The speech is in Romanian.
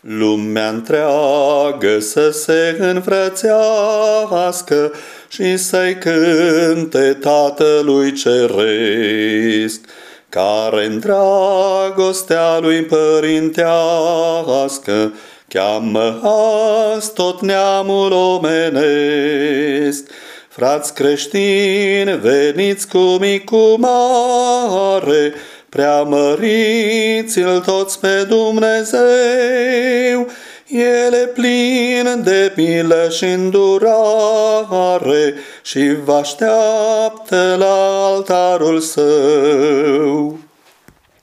Lumea întreagă să se înfrățească și să-i cânte Tatălui Ceresc, care în dragostea lui părintească cheamă azi tot neamul omenesc. Frați creștini, veniți cu mic cu mare, preamăriți-l toți pe Dumnezeu, ele plin de milă și îndurare și vă așteaptă la altarul său.